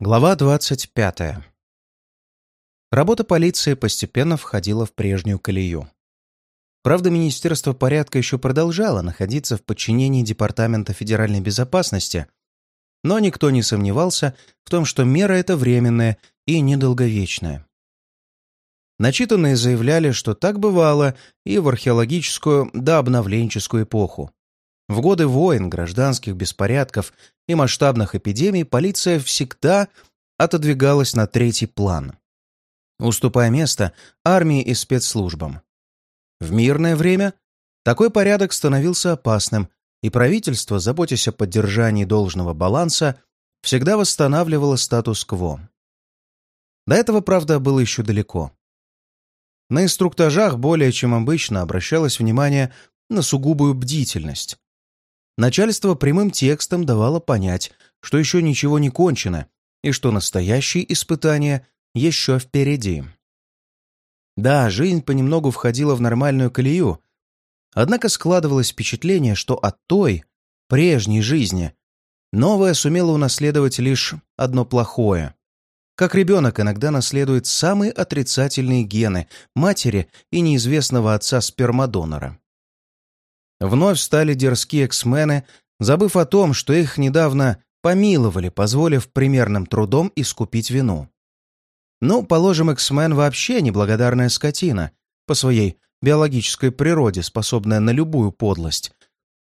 Глава 25. Работа полиции постепенно входила в прежнюю колею. Правда, Министерство порядка еще продолжало находиться в подчинении Департамента федеральной безопасности, но никто не сомневался в том, что мера эта временная и недолговечная. Начитанные заявляли, что так бывало и в археологическую да обновленческую эпоху. В годы войн, гражданских беспорядков и масштабных эпидемий полиция всегда отодвигалась на третий план, уступая место армии и спецслужбам. В мирное время такой порядок становился опасным, и правительство, заботясь о поддержании должного баланса, всегда восстанавливало статус-кво. До этого, правда, было еще далеко. На инструктажах более чем обычно обращалось внимание на сугубую бдительность. Начальство прямым текстом давало понять, что еще ничего не кончено и что настоящие испытания еще впереди. Да, жизнь понемногу входила в нормальную колею, однако складывалось впечатление, что от той, прежней жизни, новая сумела унаследовать лишь одно плохое. Как ребенок иногда наследует самые отрицательные гены матери и неизвестного отца спермодонора. Вновь стали дерзкие эксмены, забыв о том, что их недавно помиловали, позволив примерным трудом искупить вину. Ну, положим, эксмен вообще неблагодарная скотина, по своей биологической природе, способная на любую подлость.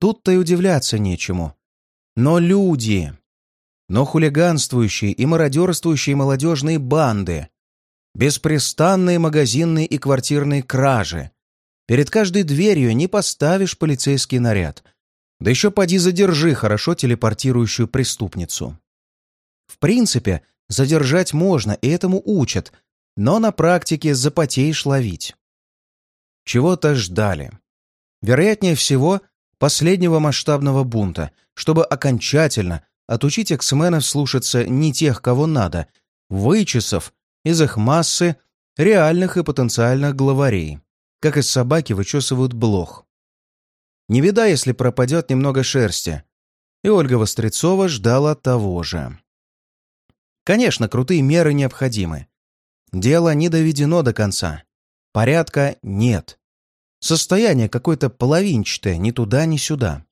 Тут-то и удивляться нечему. Но люди... Но хулиганствующие и мародерствующие молодежные банды, беспрестанные магазинные и квартирные кражи, Перед каждой дверью не поставишь полицейский наряд. Да еще поди задержи хорошо телепортирующую преступницу. В принципе, задержать можно, и этому учат, но на практике запотеешь ловить. Чего-то ждали. Вероятнее всего, последнего масштабного бунта, чтобы окончательно отучить эксменов слушаться не тех, кого надо, вычесав из их массы реальных и потенциальных главарей как из собаки вычесывают блох. Не беда, если пропадет немного шерсти. И Ольга Вострецова ждала того же. Конечно, крутые меры необходимы. Дело не доведено до конца. Порядка нет. Состояние какое-то половинчатое, ни туда, ни сюда.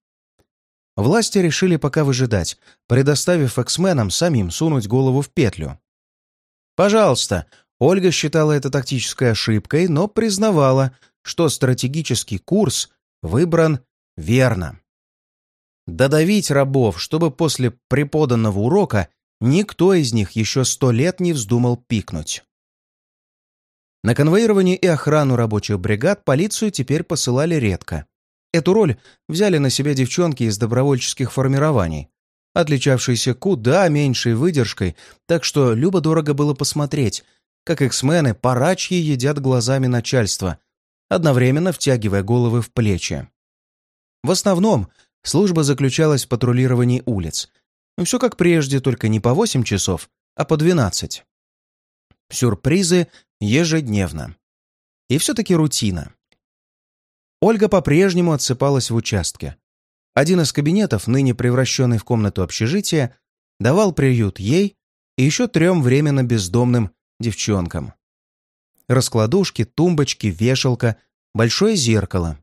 Власти решили пока выжидать, предоставив эксменам самим сунуть голову в петлю. Пожалуйста, Ольга считала это тактической ошибкой, но признавала, что стратегический курс выбран верно. Додавить рабов, чтобы после преподанного урока никто из них еще сто лет не вздумал пикнуть. На конвоирование и охрану рабочих бригад полицию теперь посылали редко. Эту роль взяли на себя девчонки из добровольческих формирований, отличавшиеся куда меньшей выдержкой, так что любо-дорого было посмотреть, как эксмены парачьи едят глазами начальства, одновременно втягивая головы в плечи. В основном служба заключалась в патрулировании улиц. Все как прежде, только не по 8 часов, а по 12. Сюрпризы ежедневно. И все-таки рутина. Ольга по-прежнему отсыпалась в участке. Один из кабинетов, ныне превращенный в комнату общежития, давал приют ей и еще трем временно бездомным девчонкам. Раскладушки, тумбочки, вешалка, большое зеркало,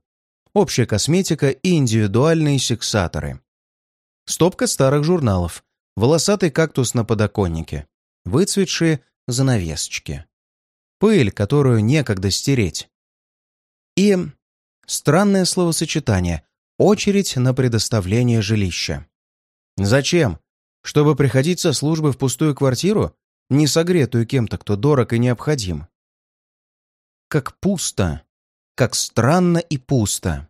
общая косметика и индивидуальные сексаторы. Стопка старых журналов, волосатый кактус на подоконнике, выцветшие занавесочки. Пыль, которую некогда стереть. И странное словосочетание «очередь на предоставление жилища». Зачем? Чтобы приходить со службы в пустую квартиру? Не согретую кем-то, кто дорог и необходим. Как пусто, как странно и пусто.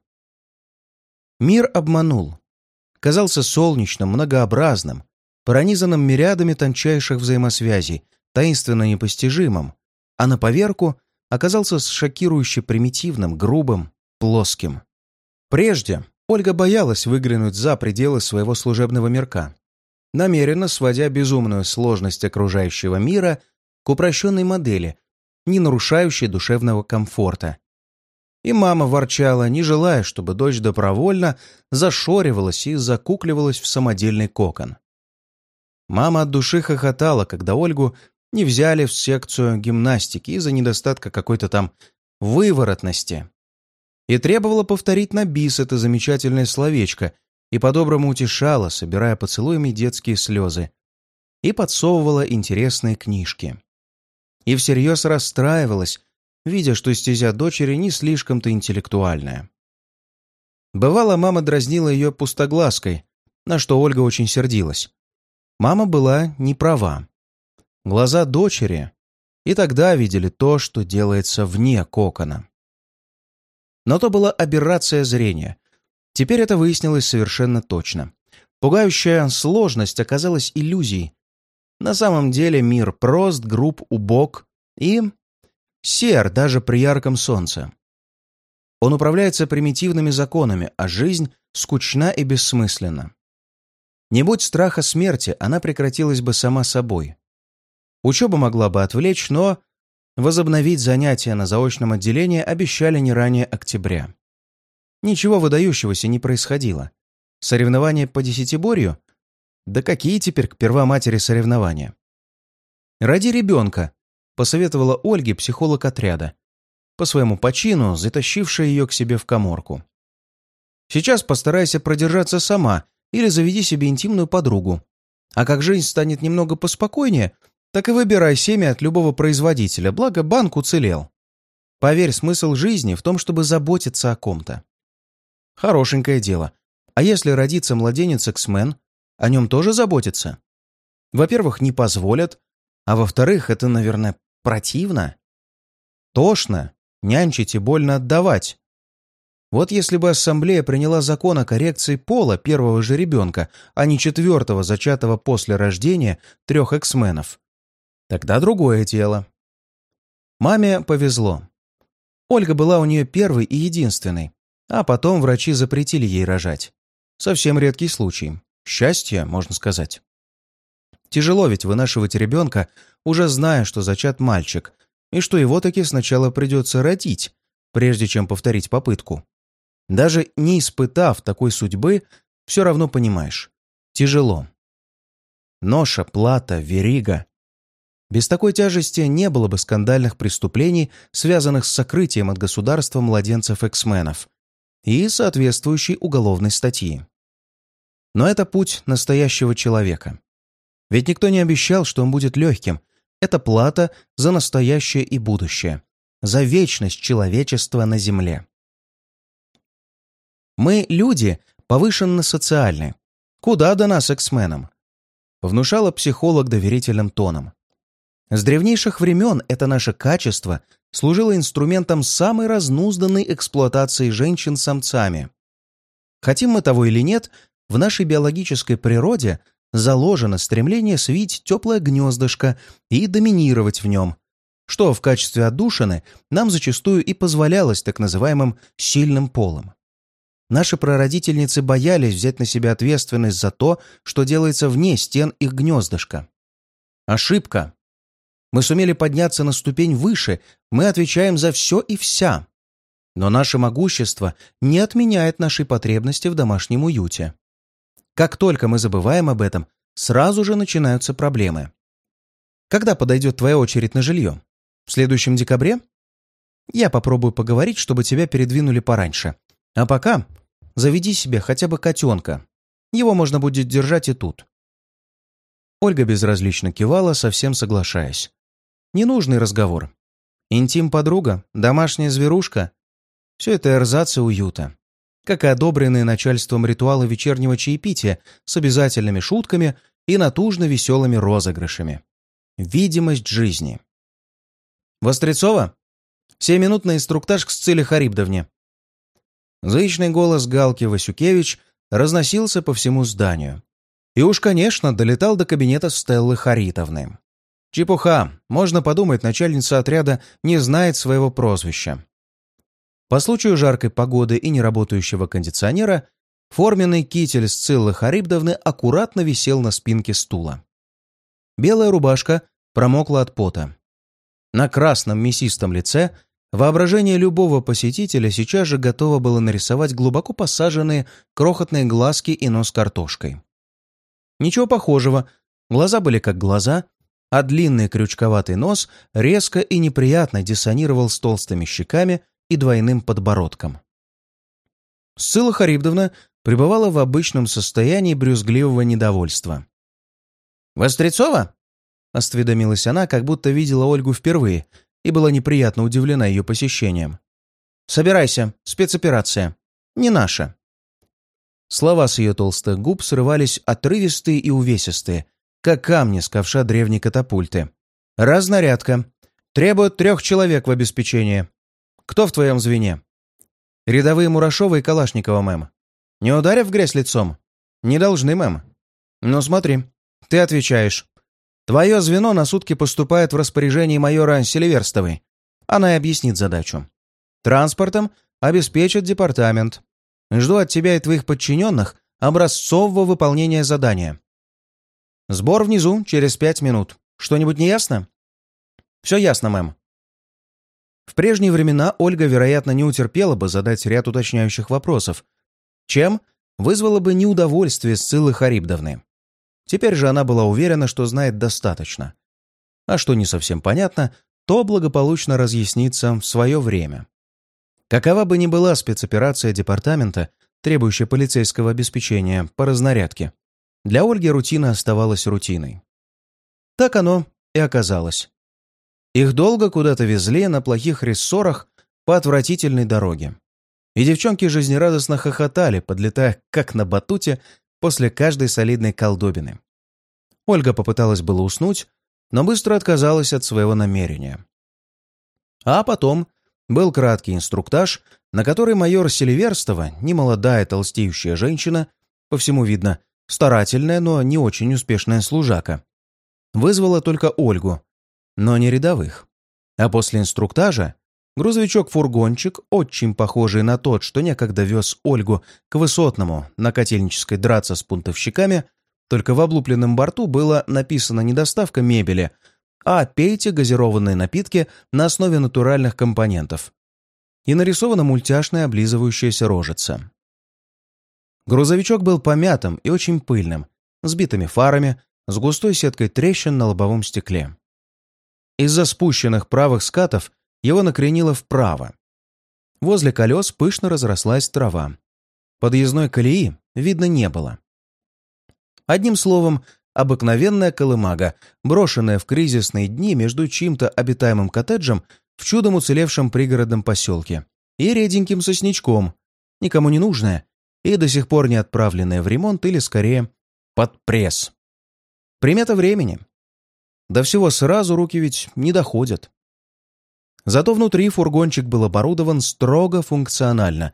Мир обманул. Казался солнечным, многообразным, пронизанным мириадами тончайших взаимосвязей, таинственно непостижимым, а на поверку оказался шокирующе примитивным, грубым, плоским. Прежде Ольга боялась выглянуть за пределы своего служебного мирка намеренно сводя безумную сложность окружающего мира к упрощенной модели, не нарушающей душевного комфорта. И мама ворчала, не желая, чтобы дочь добровольно зашоривалась и закукливалась в самодельный кокон. Мама от души хохотала, когда Ольгу не взяли в секцию гимнастики из-за недостатка какой-то там выворотности. И требовала повторить на бис это замечательное словечко и по-доброму утешала, собирая поцелуями детские слезы, и подсовывала интересные книжки. И всерьез расстраивалась, видя, что стезя дочери не слишком-то интеллектуальная. Бывало, мама дразнила ее пустоглазкой, на что Ольга очень сердилась. Мама была не права. Глаза дочери и тогда видели то, что делается вне кокона. Но то была аберрация зрения. Теперь это выяснилось совершенно точно. Пугающая сложность оказалась иллюзией. На самом деле мир прост, груб, убог и сер даже при ярком солнце. Он управляется примитивными законами, а жизнь скучна и бессмысленна. Не будь страха смерти, она прекратилась бы сама собой. Учеба могла бы отвлечь, но возобновить занятия на заочном отделении обещали не ранее октября. Ничего выдающегося не происходило. Соревнования по десятиборью? Да какие теперь к первоматери соревнования? «Ради ребенка», — посоветовала Ольге психолог отряда, по своему почину затащившая ее к себе в коморку. «Сейчас постарайся продержаться сама или заведи себе интимную подругу. А как жизнь станет немного поспокойнее, так и выбирай семя от любого производителя, благо банк уцелел. Поверь, смысл жизни в том, чтобы заботиться о ком-то. Хорошенькое дело. А если родится младенец X-Men, о нем тоже заботятся? Во-первых, не позволят, а во-вторых, это, наверное, противно. Тошно, нянчить и больно отдавать. Вот если бы ассамблея приняла закон о коррекции пола первого же ребенка, а не четвертого, зачатого после рождения трех эксменов, Тогда другое дело. Маме повезло. Ольга была у нее первой и единственной, а потом врачи запретили ей рожать. Совсем редкий случай. Счастье, можно сказать. Тяжело ведь вынашивать ребенка, уже зная, что зачат мальчик, и что его таки сначала придется родить, прежде чем повторить попытку. Даже не испытав такой судьбы, все равно понимаешь. Тяжело. Ноша, плата, верига. Без такой тяжести не было бы скандальных преступлений, связанных с сокрытием от государства младенцев-эксменов и соответствующей уголовной статьи. Но это путь настоящего человека. Ведь никто не обещал, что он будет легким. Это плата за настоящее и будущее, за вечность человечества на Земле. Мы, люди, повышенно социальны. Куда до нас, эксменам? Внушала психолог доверительным тоном. С древнейших времен это наше качество служило инструментом самой разнузданной эксплуатации женщин самцами. Хотим мы того или нет, в нашей биологической природе заложено стремление свить теплое гнездышко и доминировать в нем, что в качестве отдушины нам зачастую и позволялось так называемым «сильным полом». Наши прародительницы боялись взять на себя ответственность за то, что делается вне стен их гнездышка. Ошибка. Мы сумели подняться на ступень выше, мы отвечаем за все и вся. Но наше могущество не отменяет нашей потребности в домашнем уюте. Как только мы забываем об этом, сразу же начинаются проблемы. Когда подойдет твоя очередь на жилье? В следующем декабре? Я попробую поговорить, чтобы тебя передвинули пораньше. А пока заведи себе хотя бы котенка. Его можно будет держать и тут. Ольга безразлично кивала, совсем соглашаясь. Ненужный разговор. Интим-подруга, домашняя зверушка — все это эрзац уюта. Как и одобренные начальством ритуалы вечернего чаепития с обязательными шутками и натужно веселыми розыгрышами. Видимость жизни. «Вострецова? Семиминутный инструктаж к Сциле Харибдовне». Зычный голос Галки Васюкевич разносился по всему зданию. И уж, конечно, долетал до кабинета Стеллы Харитовны. Чепуха. Можно подумать, начальница отряда не знает своего прозвища. По случаю жаркой погоды и неработающего кондиционера форменный китель Сциллы Харибдовны аккуратно висел на спинке стула. Белая рубашка промокла от пота. На красном мясистом лице воображение любого посетителя сейчас же готово было нарисовать глубоко посаженные крохотные глазки и нос картошкой. Ничего похожего Глаза были как глаза, а длинный крючковатый нос резко и неприятно диссонировал с толстыми щеками и двойным подбородком. Сцилла Харибдовна пребывала в обычном состоянии брюзгливого недовольства. «Вострецова?» — осведомилась она, как будто видела Ольгу впервые и была неприятно удивлена ее посещением. «Собирайся, спецоперация. Не наша». Слова с ее толстых губ срывались отрывистые и увесистые, как камни с ковша древней катапульты. «Разнарядка. Требуют трех человек в обеспечении. Кто в твоем звене?» «Рядовые Мурашова и Калашникова, мэм. Не ударив в грязь лицом?» «Не должны, мэм». «Ну смотри, ты отвечаешь. Твое звено на сутки поступает в распоряжение майора Селиверстовой. Она и объяснит задачу. Транспортом обеспечит департамент. Жду от тебя и твоих подчиненных образцового выполнения задания. Сбор внизу через пять минут. Что-нибудь не ясно? Все ясно, мэм. В прежние времена Ольга, вероятно, не утерпела бы задать ряд уточняющих вопросов, чем вызвало бы неудовольствие Сциллы Харибдовны. Теперь же она была уверена, что знает достаточно. А что не совсем понятно, то благополучно разъяснится в свое время. Какова бы ни была спецоперация департамента, требующая полицейского обеспечения по разнарядке, для Ольги рутина оставалась рутиной. Так оно и оказалось. Их долго куда-то везли на плохих рессорах по отвратительной дороге. И девчонки жизнерадостно хохотали, подлетая как на батуте после каждой солидной колдобины. Ольга попыталась было уснуть, но быстро отказалась от своего намерения. А потом был краткий инструктаж, на который майор Селиверстова, немолодая толстеющая женщина, по всему видно, старательная, но не очень успешная служака. Вызвала только Ольгу, но не рядовых. А после инструктажа грузовичок-фургончик, очень похожий на тот, что некогда вез Ольгу к высотному на котельнической драться с пунтовщиками, только в облупленном борту было написано не доставка мебели, а пейте газированные напитки на основе натуральных компонентов. И нарисована мультяшная облизывающаяся рожица. Грузовичок был помятым и очень пыльным, с битыми фарами, с густой сеткой трещин на лобовом стекле. Из-за спущенных правых скатов его накренило вправо. Возле колес пышно разрослась трава. Подъездной колеи видно не было. Одним словом, обыкновенная колымага, брошенная в кризисные дни между чьим-то обитаемым коттеджем в чудом уцелевшем пригородном поселке и реденьким сосничком, никому не нужная и до сих пор не отправленная в ремонт или, скорее, под пресс. Примета времени. До всего сразу руки ведь не доходят. Зато внутри фургончик был оборудован строго функционально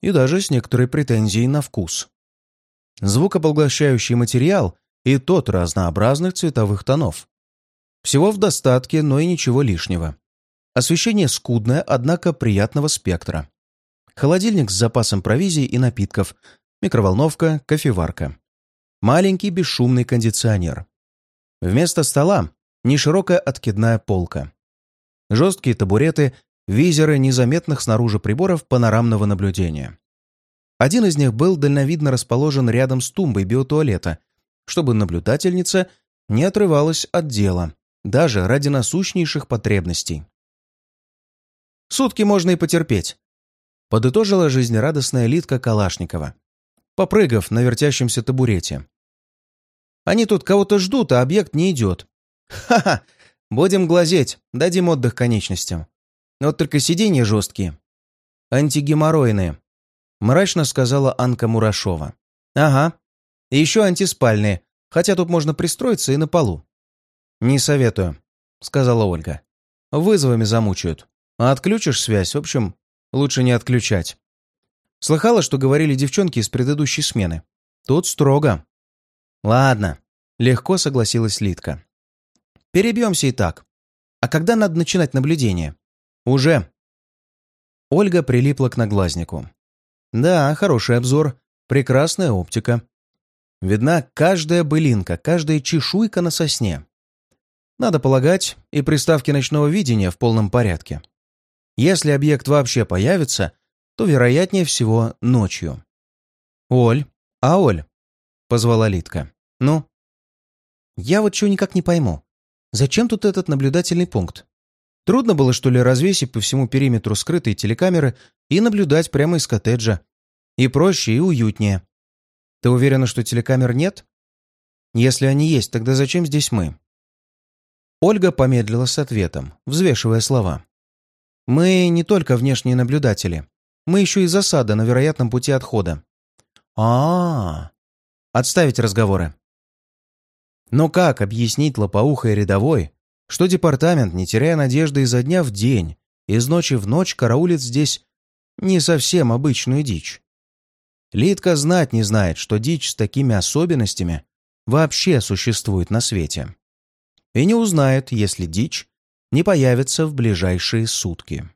и даже с некоторой претензией на вкус. Звукопоглощающий материал и тот разнообразных цветовых тонов. Всего в достатке, но и ничего лишнего. Освещение скудное, однако приятного спектра холодильник с запасом провизии и напитков, микроволновка, кофеварка. Маленький бесшумный кондиционер. Вместо стола неширокая откидная полка. Жесткие табуреты, визеры незаметных снаружи приборов панорамного наблюдения. Один из них был дальновидно расположен рядом с тумбой биотуалета, чтобы наблюдательница не отрывалась от дела, даже ради насущнейших потребностей. Сутки можно и потерпеть, подытожила жизнерадостная Литка Калашникова, попрыгав на вертящемся табурете. «Они тут кого-то ждут, а объект не идет. Ха-ха! Будем глазеть, дадим отдых конечностям. Вот только сиденья жесткие. Антигеморройные», — мрачно сказала Анка Мурашова. «Ага. И еще антиспальные, хотя тут можно пристроиться и на полу». «Не советую», — сказала Ольга. «Вызовами замучают. А отключишь связь, в общем, Лучше не отключать. Слыхала, что говорили девчонки из предыдущей смены. Тут строго. Ладно, легко согласилась Литка. Перебьемся и так. А когда надо начинать наблюдение? Уже. Ольга прилипла к наглазнику. Да, хороший обзор. Прекрасная оптика. Видна каждая былинка, каждая чешуйка на сосне. Надо полагать, и приставки ночного видения в полном порядке. Если объект вообще появится, то вероятнее всего ночью. «Оль, а Оль?» — позвала Литка. «Ну?» Я вот чего никак не пойму. Зачем тут этот наблюдательный пункт? Трудно было, что ли, развесить по всему периметру скрытые телекамеры и наблюдать прямо из коттеджа. И проще, и уютнее. Ты уверена, что телекамер нет? Если они есть, тогда зачем здесь мы? Ольга помедлила с ответом, взвешивая слова. Мы не только внешние наблюдатели. Мы еще и засада на вероятном пути отхода. А, -а, -а. Отставить разговоры. Но как объяснить лопоухой рядовой, что департамент, не теряя надежды изо дня в день, из ночи в ночь караулит здесь не совсем обычную дичь? Литка знать не знает, что дичь с такими особенностями вообще существует на свете. И не узнает, если дичь не появится в ближайшие сутки.